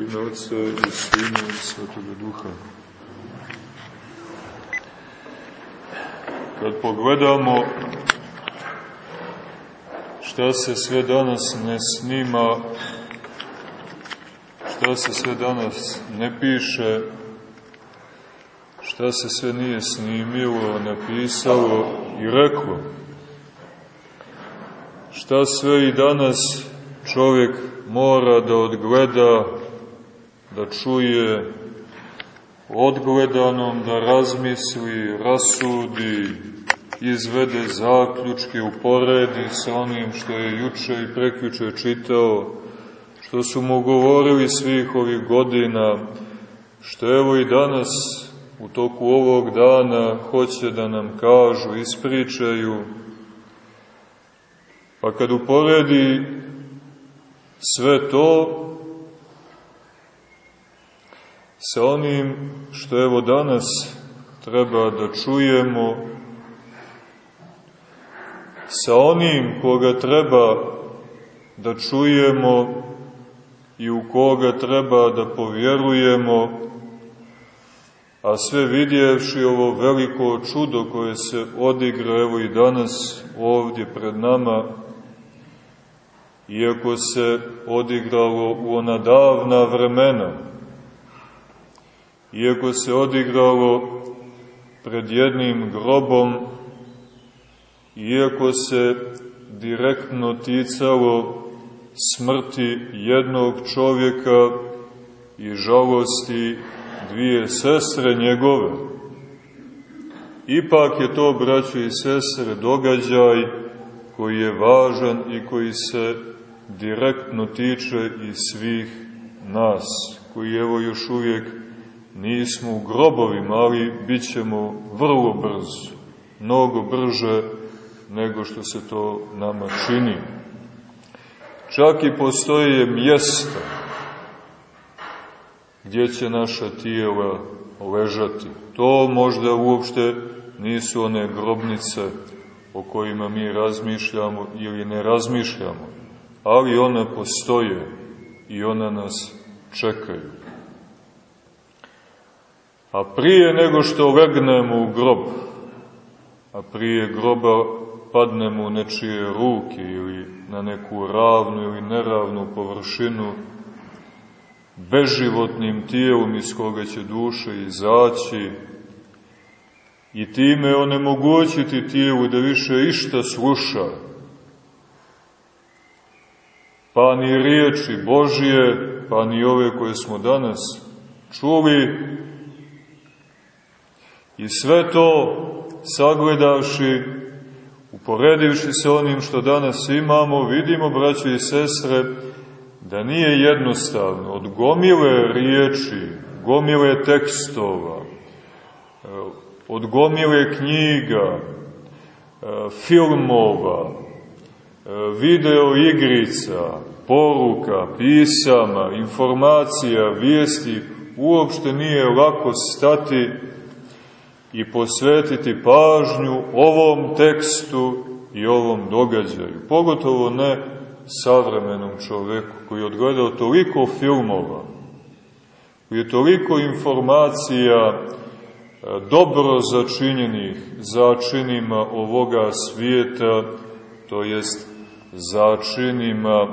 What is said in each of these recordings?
Ime Otca i Sina i Svetoga Duha. Kad pogledamo šta se sve danas ne snima, šta se sve danas ne piše, šta se sve nije snimilo, napisalo i reklo, šta sve i danas čovjek mora da odgleda, da čuje odgledanom, da razmisli, rasudi, izvede zaključke, uporedi sa onim što je juče i prekjuče čitao, što su mu govorili svih ovih godina, što evo i danas u toku ovog dana hoće da nam kažu, ispričaju, pa kad uporedi sve to sa onim što evo danas treba da čujemo, sa onim koga treba da čujemo i u koga treba da povjerujemo, a sve vidjevši ovo veliko čudo koje se odigra evo i danas ovdje pred nama, iako se odigralo u ona davna vremena, iako se odigralo pred jednim grobom, iako se direktno ticalo smrti jednog čovjeka i žalosti dvije sestre njegove. Ipak je to, braćo i sestre, događaj koji je važan i koji se direktno tiče i svih nas, koji evo još uvijek nismo u grobovima, ali bit ćemo vrlo brzo, mnogo brže nego što se to nama čini. Čak i postoje mjesta gdje će naša tijela ležati. To možda uopšte nisu one grobnice o kojima mi razmišljamo ili ne razmišljamo, ali one postoje i one nas čekaju. A prije nego što legnemo u grob, a prije groba padnemo u nečije ruke ili na neku ravnu ili neravnu površinu, beživotnim tijelom iz koga će duša izaći i time onemogućiti tijelu da više išta sluša, pa ni riječi Božije, pa ni ove koje smo danas čuli, i sve to sagledavši, uporedivši se onim što danas imamo, vidimo, braćo i sestre, da nije jednostavno. Od gomile riječi, gomile tekstova, od gomile knjiga, filmova, video igrica, poruka, pisama, informacija, vijesti, uopšte nije lako stati i posvetiti pažnju ovom tekstu i ovom događaju. Pogotovo ne savremenom čoveku koji je odgledao toliko filmova, koji je toliko informacija dobro začinjenih začinima ovoga svijeta, to jest začinima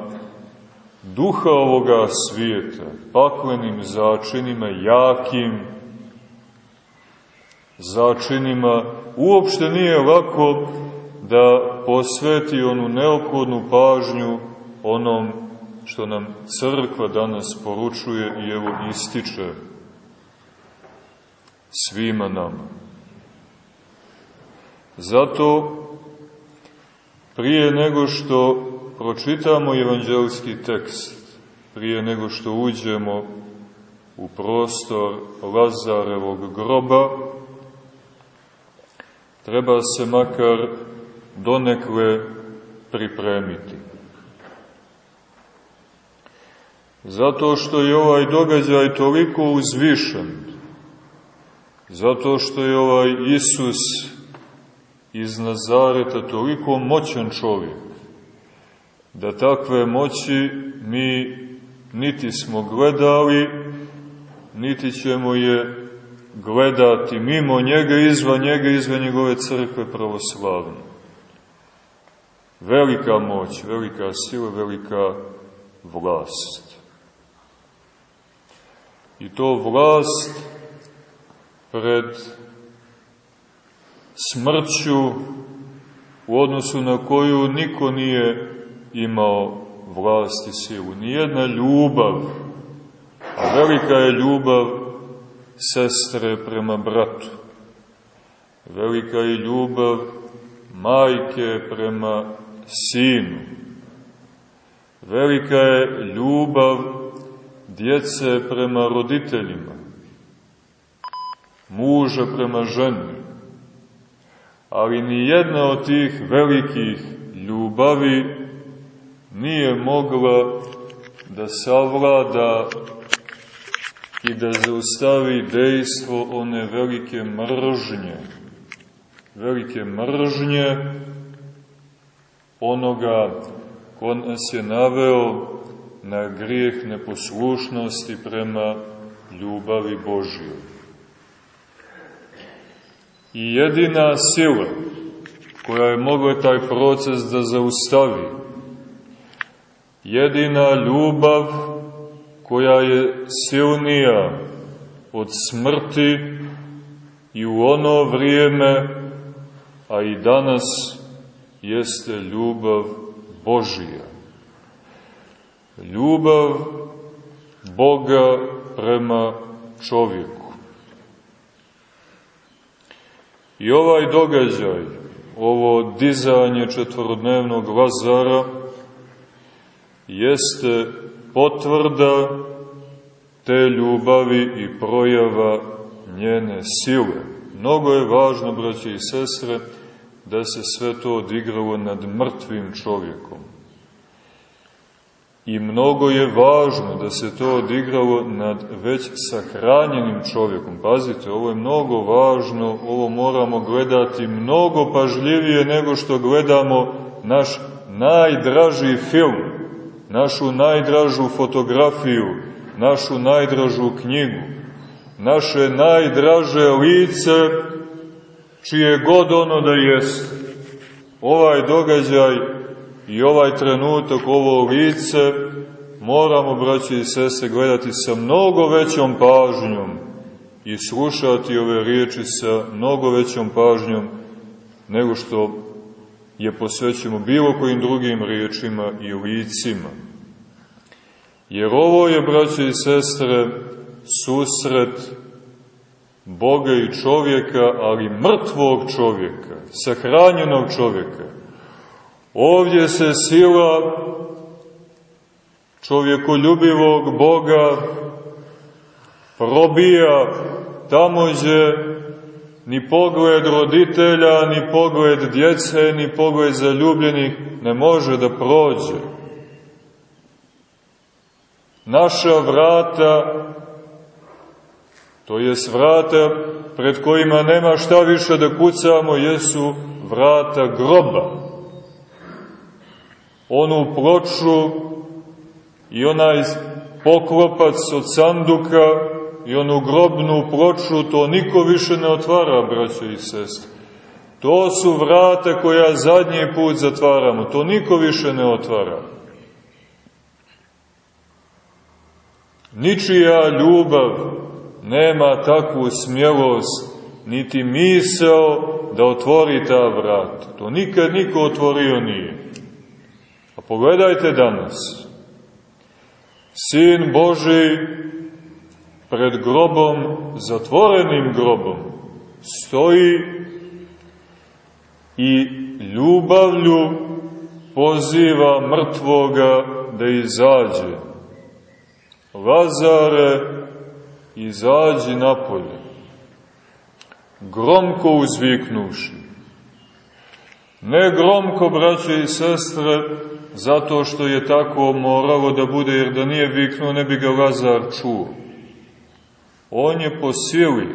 duha ovoga svijeta, paklenim začinima, jakim začinima, uopšte nije lako da posveti onu neophodnu pažnju onom što nam crkva danas poručuje i evo ističe svima nama. Zato, prije nego što pročitamo evanđelski tekst, prije nego što uđemo u prostor Lazarevog groba, treba se makar donekle pripremiti. Zato što je ovaj događaj toliko uzvišen, zato što je ovaj Isus iz Nazareta toliko moćan čovjek, da takve moći mi niti smo gledali, niti ćemo je gledati mimo njega, izvan njega, izvan njegove crkve pravoslavne. Velika moć, velika sila, velika vlast. I to vlast pred smrću u odnosu na koju niko nije imao vlast i silu. Nijedna ljubav, a velika je ljubav sestre prema bratu. Velika je ljubav majke prema sinu. Velika je ljubav djece prema roditeljima, muža prema ženi. Ali ni jedna od tih velikih ljubavi nije mogla da savlada i da zaustavi dejstvo one velike mržnje. Velike mržnje onoga ko nas je naveo na grijeh neposlušnosti prema ljubavi Božijoj. I jedina sila koja je mogla taj proces da zaustavi, jedina ljubav koja je silnija od smrti i u ono vrijeme, a i danas, jeste ljubav Božija. Ljubav Boga prema čovjeku. I ovaj događaj, ovo dizanje četvorodnevnog Lazara, jeste potvrda te ljubavi i projava njene sile. Mnogo je važno, braće i sestre, da se sve to odigralo nad mrtvim čovjekom. I mnogo je važno da se to odigralo nad već sahranjenim čovjekom. Pazite, ovo je mnogo važno, ovo moramo gledati mnogo pažljivije nego što gledamo naš najdraži film, našu najdražu fotografiju, našu najdražu knjigu, naše najdraže lice, čije god ono da jeste. Ovaj događaj i ovaj trenutak, ovo lice, moramo, braći i sese, gledati sa mnogo većom pažnjom i slušati ove riječi sa mnogo većom pažnjom nego što je posvećemo bilo kojim drugim riječima i licima. Jer ovo je, braće i sestre, susret Boga i čovjeka, ali mrtvog čovjeka, sahranjenog čovjeka. Ovdje se sila čovjekoljubivog Boga probija tamo gdje ni pogled roditelja, ni pogled djece, ni pogled zaljubljenih ne može da prođe. Naša vrata To je vrata pred kojima nema šta više da kucamo, jesu vrata groba. Onu ploču i onaj poklopac od sanduka i onu grobnu ploču, to niko više ne otvara, braćo i sestre. To su vrata koja zadnji put zatvaramo, to niko više ne otvara. Ničija ljubav nema takvu smjelost, niti misao da otvori ta vrata. To nikad niko otvorio nije. A pogledajte danas. Sin Boži pred grobom, zatvorenim grobom, stoji i ljubavlju poziva mrtvoga da izađe. Lazare, izađi napolje, gromko uzviknuši. Ne gromko, braće i sestre, zato što je tako moralo da bude, jer da nije viknuo, ne bi ga Lazar čuo. On je po sili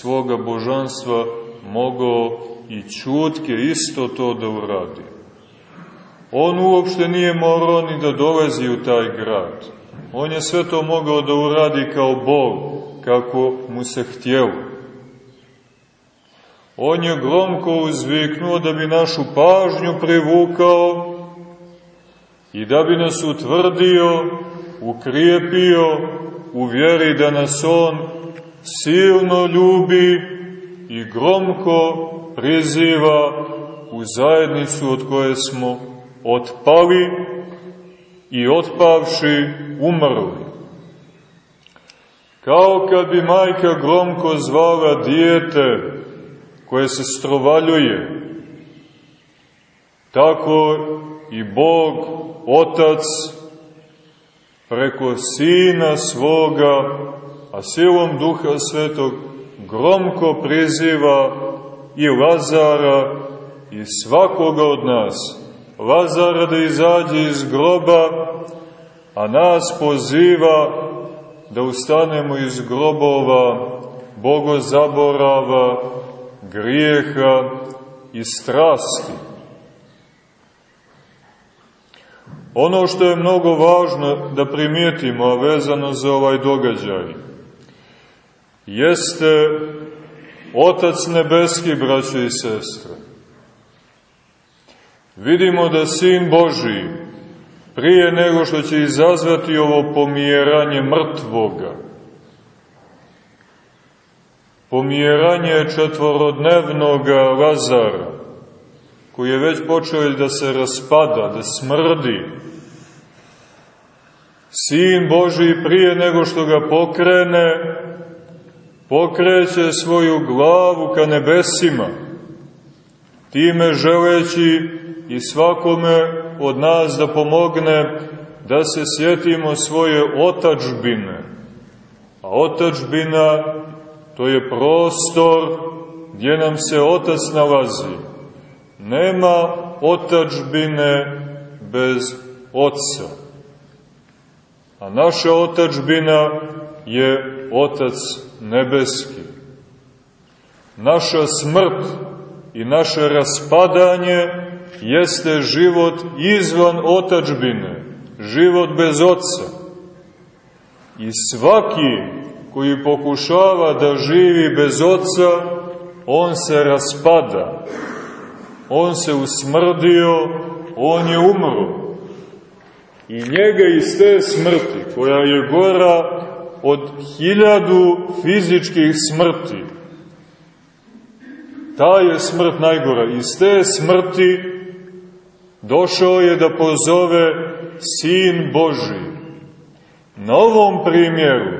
svoga božanstva mogao i čutke isto to da uradi. On uopšte nije morao ni da dolazi u taj grad. On je sve to mogao da uradi kao Bog, kako mu se htjelo. On je gromko uzviknuo da bi našu pažnju privukao i da bi nas utvrdio, ukrijepio u vjeri da nas On silno ljubi i gromko priziva u zajednicu od koje smo otpali i otpavši umrli. Kao kad bi majka gromko zvala dijete koje se strovaljuje, tako i Bog, Otac, preko Sina svoga, a silom Duha Svetog, gromko priziva i Lazara i svakoga od nas. Lazara da izađe iz groba, a nas poziva da ustanemo iz grobova bogozaborava, grijeha i strasti. Ono što je mnogo važno da primijetimo, a vezano za ovaj događaj, jeste Otac nebeski, braće i sestre. Vidimo da Sin Boži, prije nego što će izazvati ovo pomjeranje mrtvoga, pomjeranje četvorodnevnog Lazara, koji je već počeo da se raspada, da smrdi, Sin Boži prije nego što ga pokrene, pokreće svoju glavu ka nebesima, time želeći i svakome od nas da pomogne da se sjetimo svoje otačbine. A otačbina to je prostor gdje nam se otac nalazi. Nema otačbine bez oca. A naša otačbina je otac nebeski. Naša smrt i naše raspadanje jeste život izvan otačbine, život bez oca. I svaki koji pokušava da živi bez oca, on se raspada, on se usmrdio, on je umro. I njega iz te smrti, koja je gora od hiljadu fizičkih smrti, ta je smrt najgora. Iz te smrti došao je da pozove Sin Boži. Na ovom primjeru,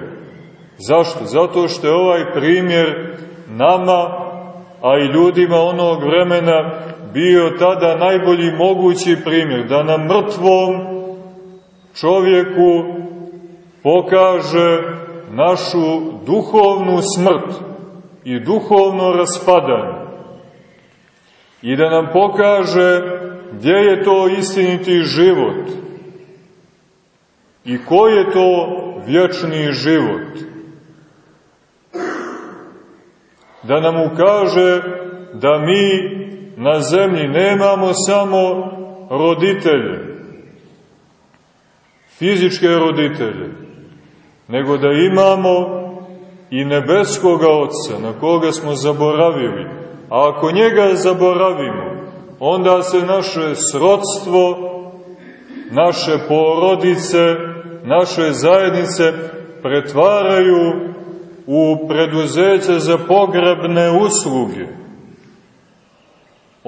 zašto? Zato što je ovaj primjer nama, a i ljudima onog vremena, bio tada najbolji mogući primjer, da na mrtvom čovjeku pokaže našu duhovnu smrt i duhovno raspadanje i da nam pokaže gdje je to istiniti život i ko je to vječni život. Da nam ukaže da mi na zemlji nemamo samo roditelje, fizičke roditelje, nego da imamo i nebeskoga Otca, na koga smo zaboravili. A ako njega zaboravimo, onda se naše srodstvo, naše porodice, naše zajednice pretvaraju u preduzeće za pogrebne usluge.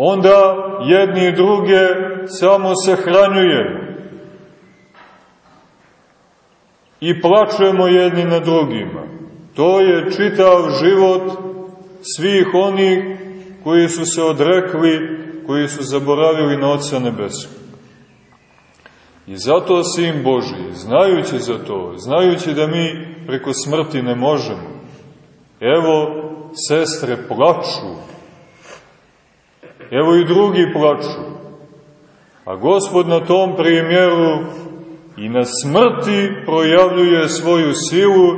Onda jedni i druge samo se hranjujemo i plačemo jedni na drugima. To je čitav život svih onih koji su se odrekli, koji su zaboravili na Otca Nebeskog. I zato Sin Boži, znajući za to, znajući da mi preko smrti ne možemo, evo, sestre plaču, evo i drugi plaču, a Gospod na tom primjeru i na smrti projavljuje svoju silu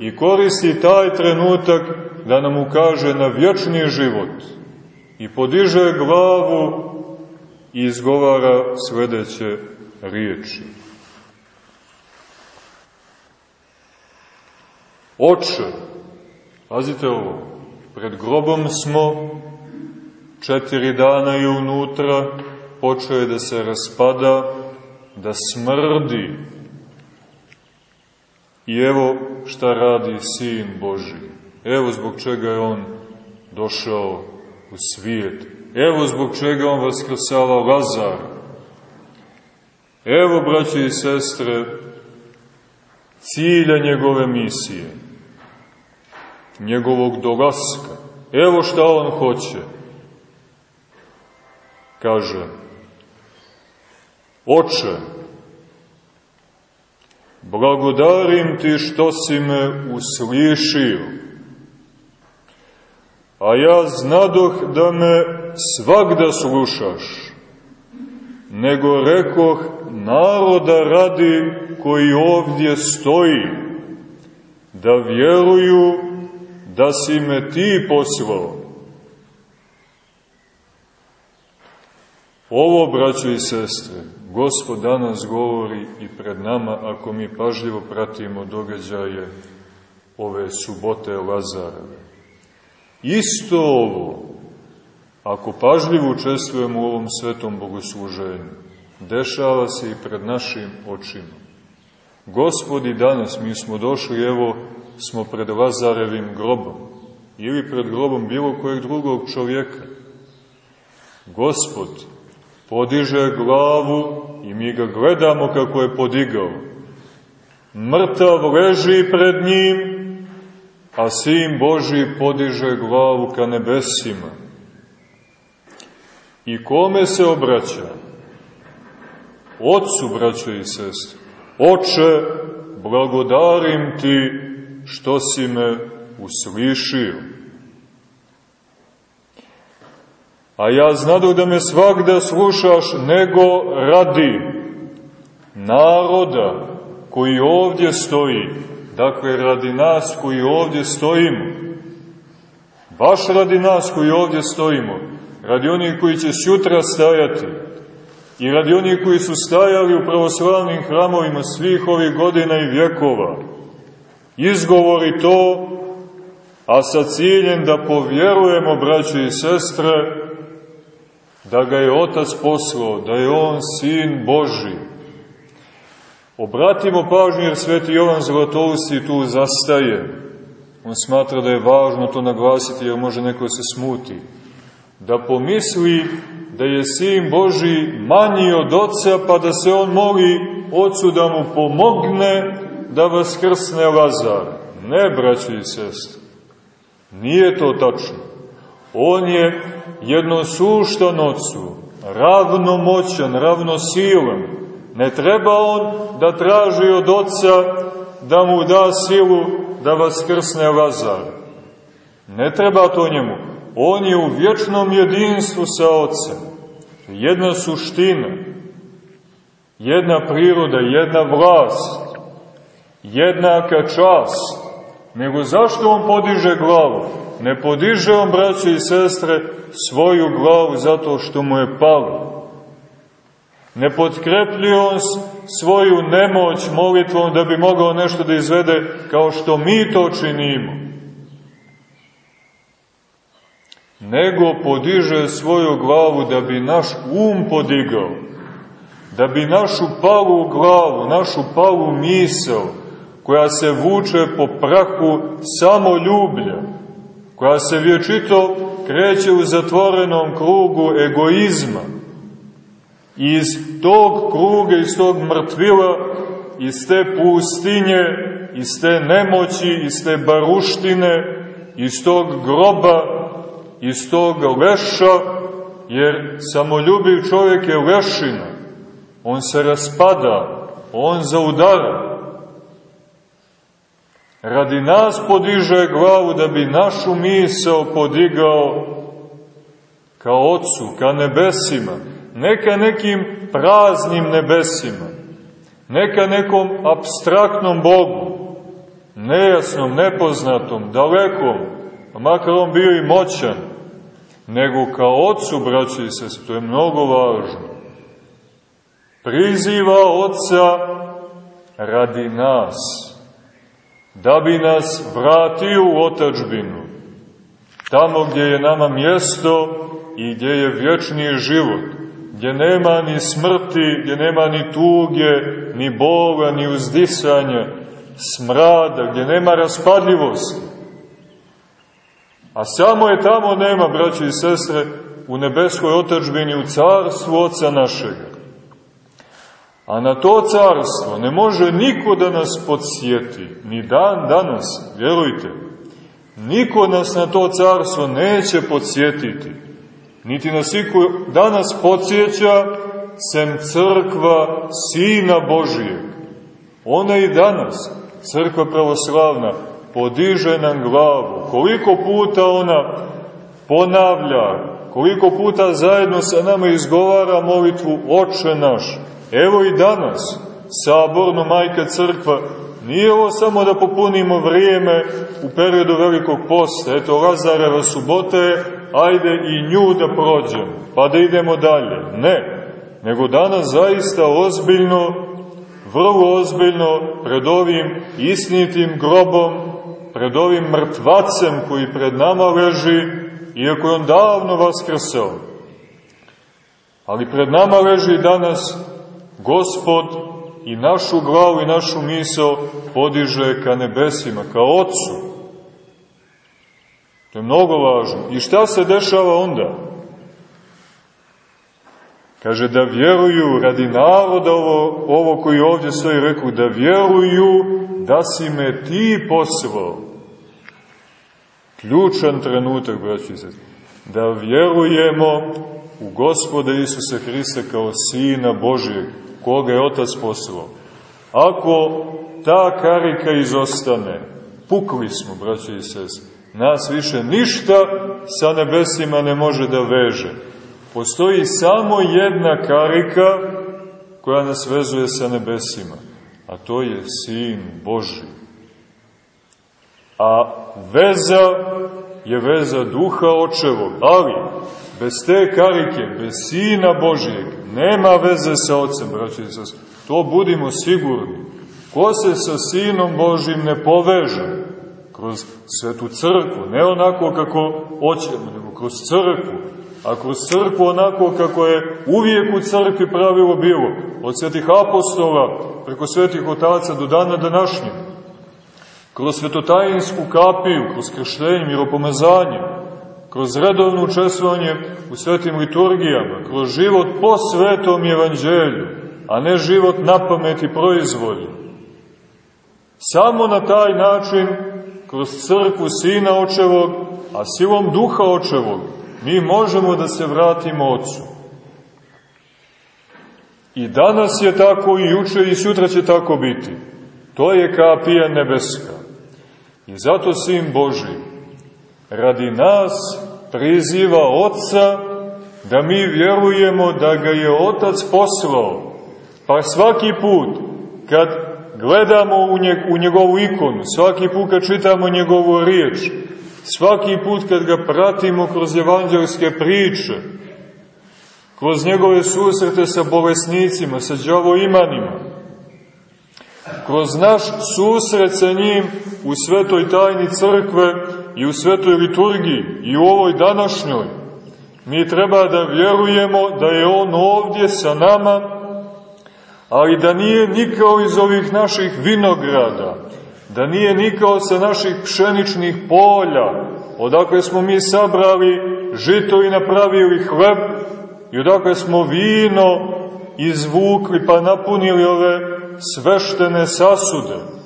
i koristi taj trenutak da nam ukaže na vječni život i podiže glavu i izgovara sledeće riječi. Oče, pazite ovo, pred grobom smo, četiri dana je unutra, počeo je da se raspada, da smrdi. I evo šta radi Sin Boži. Evo zbog čega je On došao u svijet. Evo zbog čega On vaskrsava Lazar. Evo, braće i sestre, cilja njegove misije, njegovog dolaska. Evo šta On hoće. Kaže, Oče, blagodarim ti što si me uslišio, a ja znadoh da me svakda slušaš, nego rekoh naroda radi koji ovdje stoji, da vjeruju da si me ti poslao. Ovo, braćo i sestre, Gospod danas govori i pred nama ako mi pažljivo pratimo događaje ove subote Lazareve. Isto ovo, ako pažljivo učestvujemo u ovom svetom bogosluženju, dešava se i pred našim očima. Gospodi danas, mi smo došli, evo, smo pred Lazarevim grobom, ili pred grobom bilo kojeg drugog čovjeka. Gospod podiže glavu i mi ga gledamo kako je podigao. Mrtav leži pred njim, a Sin Boži podiže glavu ka nebesima. I kome se obraća? Otcu, braćo i sestre. Oče, blagodarim ti što si me uslišio. A ja znadu da me svakda slušaš, nego radi naroda koji ovdje stoji, dakle radi nas koji ovdje stojimo, baš radi nas koji ovdje stojimo, radi onih koji će sutra stajati. I radi onih koji su stajali u pravoslavnim hramovima svih ovih godina i vjekova. Izgovori to, a sa ciljem da povjerujemo, braće i sestre, da ga je Otac poslao, da je On Sin Boži. Obratimo pažnju jer Sveti Jovan Zlatousti tu zastaje. On smatra da je važno to naglasiti jer može neko se smuti. Da pomisli da je Sin Boži manji od Oca pa da se on moli Ocu da mu pomogne da vaskrsne Lazar. Ne, braći i sestri, nije to tačno. On je jednosuštan Otcu, ravnomoćan, ravnosilan. Ne treba on da traži od Otca da mu da silu da vaskrsne Lazar. Ne treba to njemu. On je u vječnom jedinstvu sa Otcem. Jedna suština, jedna priroda, jedna vlast, jednaka čast. Nego zašto on podiže glavu? Ne podiže on, braće i sestre, svoju glavu zato što mu je palo. Ne potkrepljuje on svoju nemoć molitvom da bi mogao nešto da izvede kao što mi to činimo. Nego podiže svoju glavu da bi naš um podigao, da bi našu palu glavu, našu palu misel, koja se vuče po prahu samoljublja, koja se vječito kreće u zatvorenom krugu egoizma. Iz tog kruga, iz tog mrtvila, iz te pustinje, iz te nemoći, iz te baruštine, iz tog groba, iz tog leša, jer samoljubiv čovjek je lešina. On se raspada, on zaudara radi nas podiže glavu da bi našu misao podigao ka Otcu, ka nebesima, neka nekim praznim nebesima, neka nekom abstraktnom Bogu, nejasnom, nepoznatom, dalekom, makar on bio i moćan, nego ka Otcu, braći sest, to je mnogo važno. Priziva Otca radi nas da bi nas vratio u otačbinu, tamo gdje je nama mjesto i gdje je vječni život, gdje nema ni smrti, gdje nema ni tuge, ni bola, ni uzdisanja, smrada, gdje nema raspadljivosti. A samo je tamo nema, braći i sestre, u nebeskoj otačbini, u carstvu Oca našega. A na to carstvo ne može niko da nas podsjeti, ni dan danas, vjerujte. Niko nas na to carstvo neće podsjetiti, niti nas iko danas podsjeća, sem crkva Sina Božijeg. Ona i danas, crkva pravoslavna, podiže nam glavu. Koliko puta ona ponavlja, koliko puta zajedno sa nama izgovara molitvu Oče naš, Evo i danas, saborno majka crkva, nije ovo samo da popunimo vrijeme u periodu velikog posta, eto Lazareva subote, ajde i nju da prođemo, pa da idemo dalje. Ne, nego danas zaista ozbiljno, vrlo ozbiljno, pred ovim isnitim grobom, pred ovim mrtvacem koji pred nama leži, iako je on davno vaskrsao. Ali pred nama leži danas Gospod i našu glavu i našu misao podiže ka nebesima, ka Otcu. To je mnogo važno. I šta se dešava onda? Kaže da vjeruju radi naroda ovo, ovo koji ovdje stoji rekao, da vjeruju da si me ti poslao. Ključan trenutak, braći se. Da vjerujemo u Gospoda Isusa Hrista kao Sina Božijeg, koga je Otac poslao. Ako ta karika izostane, pukli smo, braći i sest, nas više ništa sa nebesima ne može da veže. Postoji samo jedna karika koja nas vezuje sa nebesima, a to je Sin Boži. A veza je veza duha očevog, ali bez te karike, bez Sina Božijeg, nema veze sa Otcem, braći i sas. To budimo sigurni. Ko se sa Sinom Božim ne poveže kroz svetu crkvu, ne onako kako hoćemo, nego kroz crkvu, a kroz crkvu onako kako je uvijek u crkvi pravilo bilo, od svetih apostola, preko svetih otaca do dana današnjeg, kroz svetotajinsku kapiju, kroz krštenje, miropomazanje, kroz redovno učestvovanje u svetim liturgijama, kroz život po svetom evanđelju, a ne život na pameti proizvolju. Samo na taj način, kroz crkvu Sina Očevog, a silom Duha Očevog, mi možemo da se vratimo Otcu. I danas je tako, i juče, i sutra će tako biti. To je kapija nebeska. I zato Sin Boži, radi nas priziva Otca da mi vjerujemo da ga je Otac poslao. Pa svaki put kad gledamo u, njeg, u njegovu ikonu, svaki put kad čitamo njegovu riječ, svaki put kad ga pratimo kroz evanđelske priče, kroz njegove susrete sa bolesnicima, sa džavoimanima, kroz naš susret sa njim u svetoj tajni crkve, i u svetoj liturgiji i u ovoj današnjoj, mi treba da vjerujemo da je On ovdje sa nama, ali da nije nikao iz ovih naših vinograda, da nije nikao sa naših pšeničnih polja, odakle smo mi sabrali žito i napravili hleb i odakle smo vino izvukli pa napunili ove sveštene sasude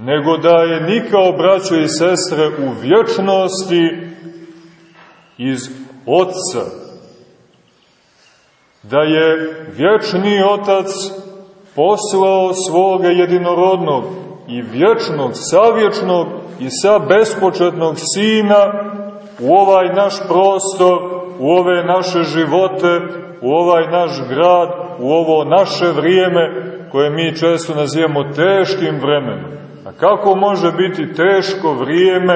nego da je nikao braćo i sestre u vječnosti iz Otca. Da je vječni Otac poslao svoga jedinorodnog i vječnog, savječnog i sa bespočetnog Sina u ovaj naš prostor, u ove naše živote, u ovaj naš grad, u ovo naše vrijeme koje mi često nazivamo teškim vremenom. A kako može biti teško vrijeme,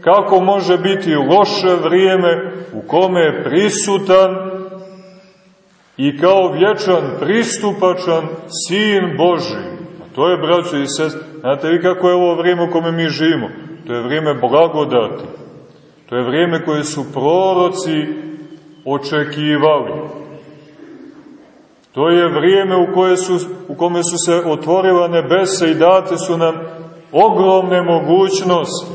kako može biti loše vrijeme u kome je prisutan i kao vječan, pristupačan Sin Boži. A to je, braćo i sest, znate vi kako je ovo vrijeme u kome mi živimo? To je vrijeme blagodati. To je vrijeme koje su proroci očekivali. To je vrijeme u, koje su, u kome su se otvorila nebesa i date su nam ogromne mogućnosti.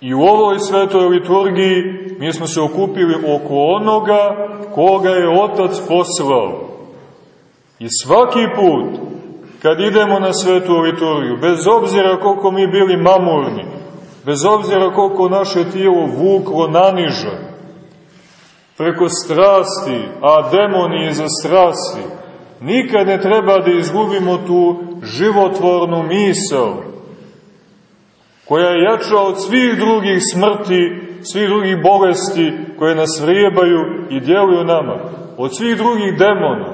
I u ovoj svetoj liturgiji mi smo se okupili oko onoga koga je Otac poslao. I svaki put kad idemo na svetu liturgiju, bez obzira koliko mi bili mamurni, bez obzira koliko naše tijelo vuklo naniža, preko strasti, a demoni iza strasti, nikad ne treba da izgubimo tu životvornu misao, koja je jača od svih drugih smrti, svih drugih bolesti koje nas vrijebaju i djeluju nama, od svih drugih demona.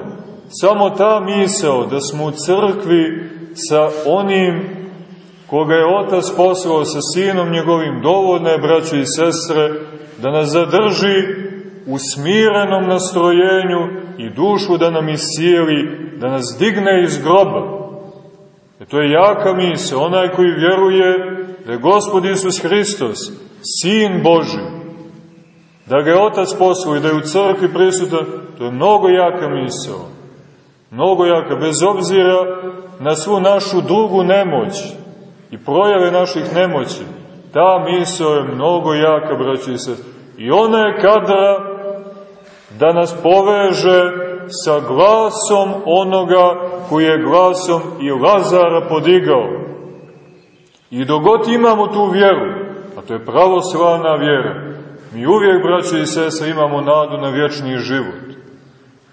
Samo ta misao da smo u crkvi sa onim koga je Otac poslao sa sinom njegovim dovoljne, braćo i sestre, da nas zadrži u smirenom nastrojenju i dušu da nam iscijeli, da nas digne iz groba. E to je jaka misa, onaj koji vjeruje da je Gospod Isus Hristos, Sin Boži, da ga je Otac poslao i da je u crkvi prisutan, to je mnogo jaka misao. Mnogo jaka, bez obzira na svu našu drugu nemoć i projave naših nemoći. Ta misao je mnogo jaka, braći se. I ona je kadra da nas poveže sa glasom onoga koji je glasom i Lazara podigao. I dogod imamo tu vjeru, a to je pravoslavna vjera, mi uvijek, braće i sese, imamo nadu na vječni život.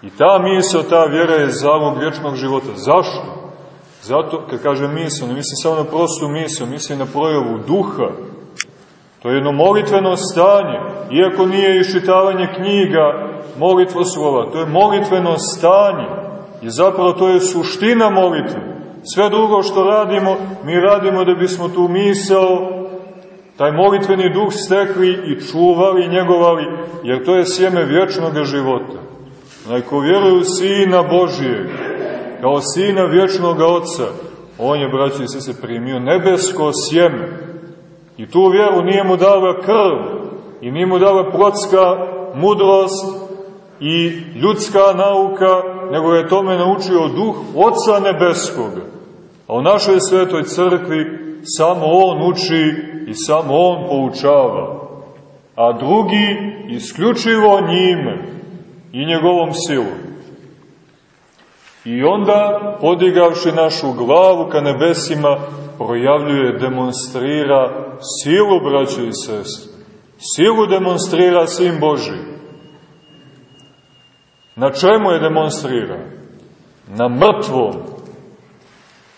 I ta misla, ta vjera je zalog vječnog života. Zašto? Zato, kad kaže misla, ne mislim samo na prostu misla, mislim na projavu duha. To je jedno molitveno stanje, iako nije iščitavanje knjiga, molitvo slova, to je molitveno stanje. I zapravo to je suština molitve. Sve drugo što radimo, mi radimo da bismo tu misao, taj molitveni duh stekli i čuvali njegovali, jer to je sjeme vječnog života. Onaj ko vjeruje u Sina Božijeg, kao Sina vječnog Otca, on je, braći i se primio nebesko sjeme. I tu vjeru nije mu dala krv, i nije mu dala protska mudrost i ljudska nauka, nego je tome naučio duh Otca Nebeskoga. A u našoj svetoj crkvi samo On uči i samo On poučava, a drugi isključivo njime i njegovom silom. I onda, podigavši našu glavu ka nebesima, projavljuje, demonstrira silu, braćo i sest. Silu demonstrira Sin Boži. Na čemu je demonstrira? Na mrtvom,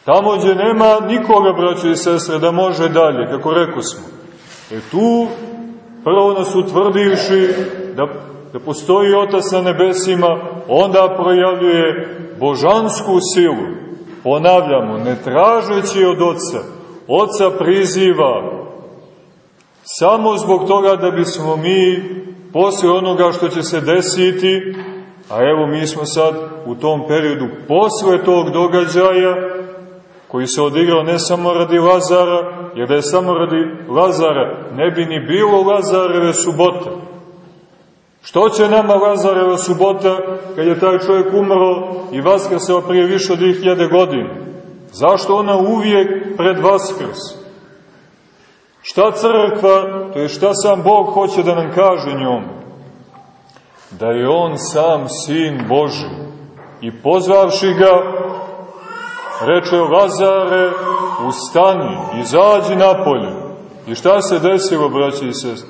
Tamo gdje nema nikoga, braćo i sestre, da može dalje, kako reko smo. E tu, prvo nas utvrdivši da, da postoji Otac na nebesima, onda projavljuje božansku silu. Ponavljamo, ne tražeći od Oca, Oca priziva samo zbog toga da bismo mi posle onoga što će se desiti, a evo mi smo sad u tom periodu posle tog događaja, koji se odigrao ne samo radi Lazara, jer da je samo radi Lazara, ne bi ni bilo Lazareve subote. Što će nama Lazareva subota, kad je taj čovjek umro i vaskrsao prije više od 2000 godina? Zašto ona uvijek pred Vaskrs? Šta crkva, to je šta sam Bog hoće da nam kaže njom? Da je On sam Sin Boži i pozvavši ga reče Lazare, ustani, izađi napolje. I šta se desilo, braći i sest?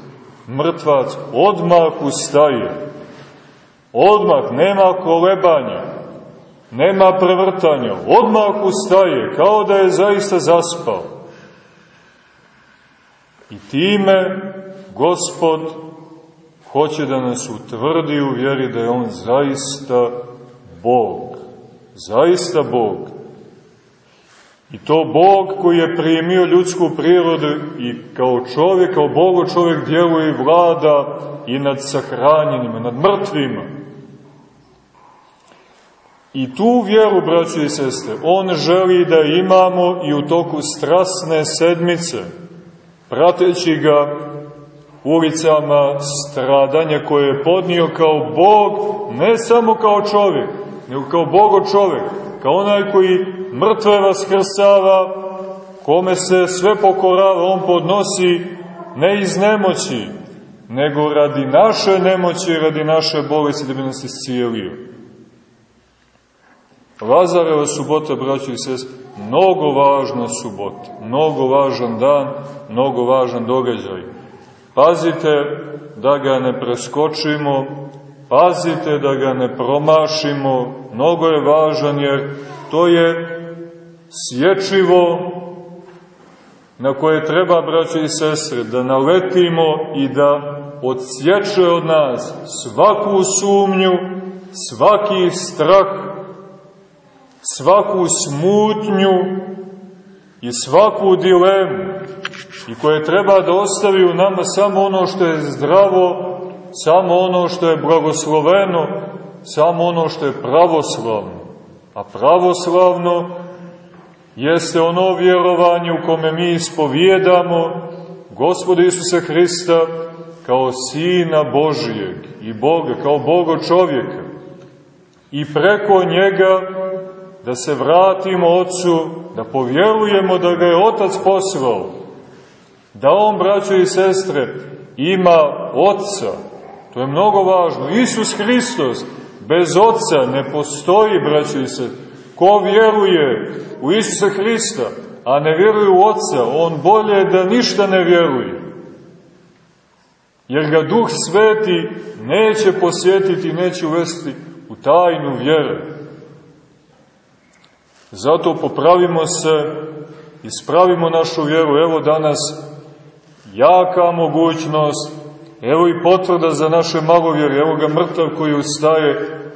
Mrtvac odmah ustaje. Odmah, nema kolebanja, nema prevrtanja, odmah ustaje, kao da je zaista zaspao. I time Gospod hoće da nas utvrdi u vjeri da je On zaista Bog. Zaista Bog. I to Bog koji je primio ljudsku prirodu i kao čovjek, kao Bogo čovjek djeluje i vlada i nad sahranjenima, nad mrtvima. I tu vjeru, braći i sestre, On želi da imamo i u toku strasne sedmice, prateći ga ulicama stradanja koje je podnio kao Bog, ne samo kao čovjek, nego kao Bogo čovjek, kao onaj koji mrtve vaskrsava, kome se sve pokorava, on podnosi ne iz nemoći, nego radi naše nemoći, radi naše bolesti da bi nas iscijelio. Lazareva subota, braćo i sest, mnogo važna subota, mnogo važan dan, mnogo važan događaj. Pazite da ga ne preskočimo, pazite da ga ne promašimo, mnogo je važan jer to je sječivo na koje treba, braće i sestre, da naletimo i da odsječe od nas svaku sumnju, svaki strah, svaku smutnju i svaku dilemu i koje treba da ostavi u nama samo ono što je zdravo, samo ono što je blagosloveno, samo ono što je pravoslavno. A pravoslavno jeste ono vjerovanje u kome mi ispovijedamo Gospoda Isusa Hrista kao Sina Božijeg i Boga, kao Bogo čovjeka. I preko njega da se vratimo Otcu, da povjerujemo da ga je Otac poslao, da On, braćo i sestre, ima Otca. To je mnogo važno. Isus Hristos bez Otca ne postoji, braćo i sestre. Ko vjeruje u Isusa Hrista, a ne vjeruje u Otca, on bolje da ništa ne vjeruje. Jer ga Duh Sveti neće posjetiti, neće uvesti u tajnu vjere. Zato popravimo se, ispravimo našu vjeru. Evo danas jaka mogućnost, evo i potvrda za naše malovjere, evo ga mrtav koji ustaje.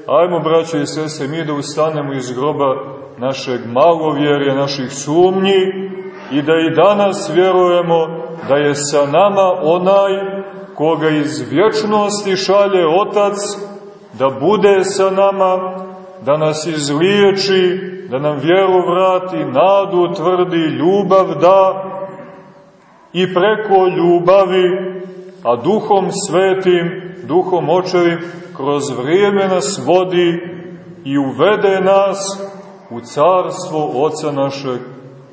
Ajmo, braćo i sese, mi da ustanemo iz groba našeg malovjerja, naših sumnji i da i danas vjerujemo da je sa nama onaj koga iz vječnosti šalje Otac, da bude sa nama, da nas izliječi, da nam vjeru vrati, nadu utvrdi, ljubav da i preko ljubavi, a duhom svetim, duhom očevim, kroz vrijeme nas vodi i uvede nas u carstvo Oca našeg,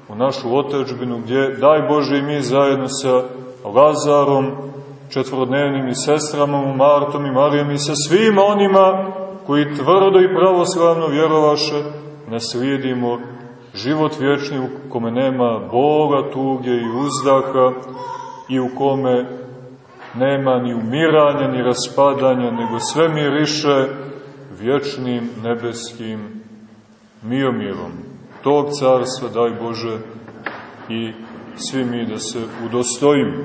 u našu otečbinu, gdje, daj Bože, i mi zajedno sa Lazarom, četvodnevnim i sestrama, Martom i Marijom i sa svima onima koji tvrdo i pravoslavno vjerovaše, naslijedimo život vječni u kome nema bola, tuge i uzdaha i u kome nema ni umiranja, ni raspadanja, nego sve miriše vječnim nebeskim miomirom. Tog carstva, daj Bože, i svi mi da se udostojimo.